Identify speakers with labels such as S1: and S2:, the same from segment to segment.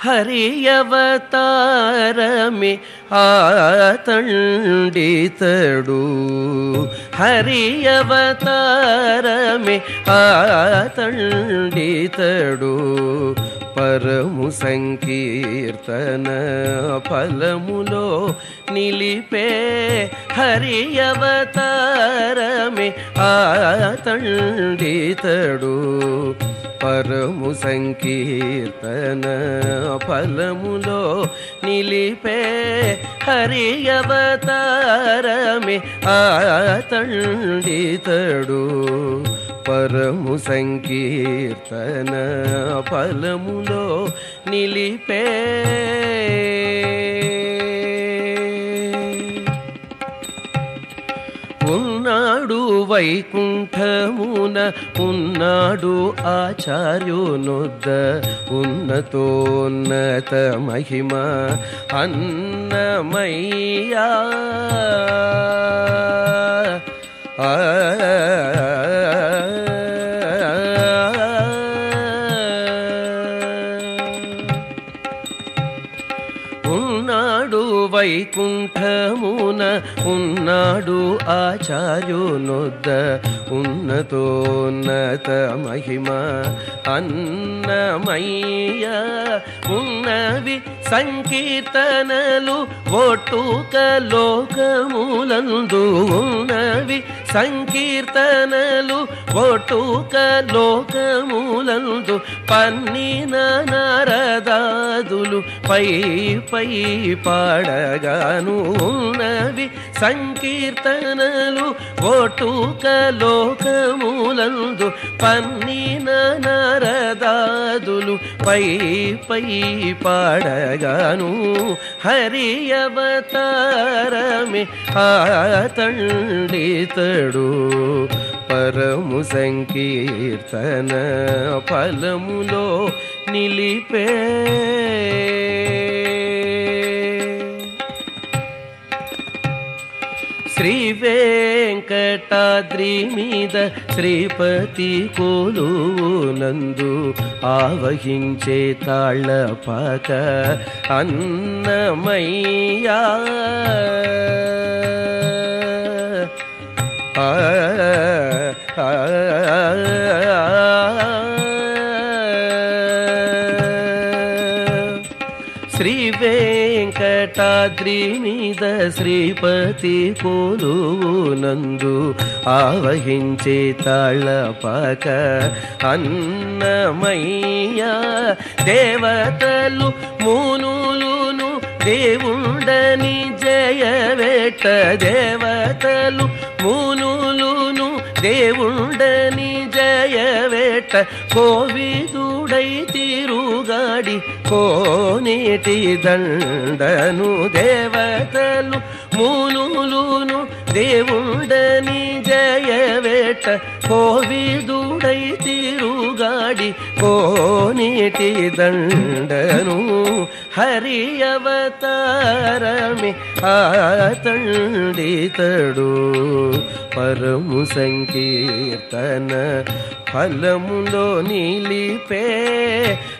S1: హరి అవతారమే ఆతండితడు హరి అవతారమే ఆతండితడు పరము సంకీర్తన ఫలములో నిలిపే హరి అవతారమే ఆతండితడు పరము సంకీర్తన ఫలములో నిలిపే హరి అవతారమే ఆతండితడు పరము సంకీర్తన ఫలములో నిలిపే ఉన్నాడు వైకుంఠమున ఉన్నాడు ఆచార్యునొద్ద ఉన్నతోన్నత మహిమ అన్నమయ్యా ఆ ఉన్నాడు వైకుంఠమున ఉన్నాడు ఆచార్యునొద్ద. ఉన్నతోన్నత మహిమ అన్నమయ్య. ఉన్నవి సంకీర్తనలు ఒట్టుక లోకములందు. ఉన్నవి సంకీర్తనలు ఒట్టుక లోకములందు. పన్నిన నారదాదులు పై పై పై పాడగాను ఉన్నవి సంకీర్తనలు ఒట్టుక లోకములందు పన్నిన నారదాదులు పై పై పాడగాను హరి అవతారమే ఆతండితడు పరము సంకీర్తన ఫలములో నిలిపే శ్రీ వెంకటాద్రి మీద శ్రీపతి కోలునందు ఆవహించే తాళ్ళ పాక అన్నమయ్యా ఆ, వెంకటాద్రి మీద శ్రీపతి కోలునందు ఆవహించే తాళపాక అన్నమయ్య దేవతలు మూనులును దేవుండని జయవేట దేవతలు మూనులును దేవుండని జయవేట కోవిదుడై తిరుగాడి కోనేటి దండను దేవతలు మూనులును దేవుండని வேಟ ಕೋವಿದುಡೈ ತಿರುಗಾಡಿ ಕೋನಿಟಿ ದಂಡನು ಹರಿಯವತಾರಮಿ ಆತಂಡಿತಡು ಪರಮು ಸಂಕೀರ್ತನ ಫಲಮುಲೋ ನೀಲಿಪೇ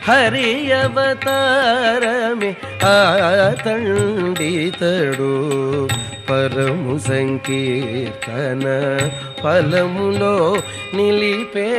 S1: ಹರಿಯವತಾರಮಿ ಆತಂಡಿತಡು ಪರಮು ಸಂಕೀರ್ತನ ఫలములో నిలిపే.